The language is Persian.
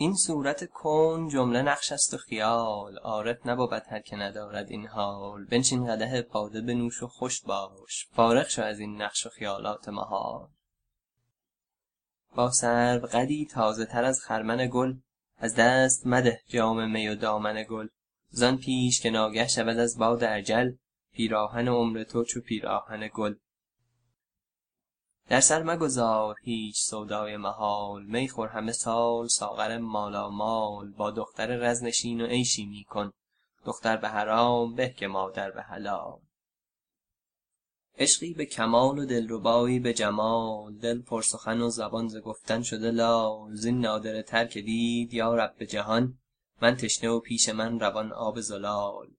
این صورت کون جمله نقش است و خیال. عارف نبود هر که ندارد این حال. بنشین قدح باده بنوش و خوش باش. فارغ شو از این نقش و خیالات محال. با سروقدی تازه تر از خرمن گل. از دست مده جام می و دامن گل. زآن پیش که ناگه شود از باد اجل پیراهن عمر تو چو پیراهن گل. در سر مگذار هیچ سودای محال می خور همه سال ساغر مالامال با دختر رز نشین و عیشی می کن دختر به حرام به که مادر به حلال. عشقی به کمال و دلربایی به جمال. دل پرسخن و زبان ز گفتن شده لال. زین نادره تر که دید یا رب جهان من تشنه و پیش من روان آب زلال.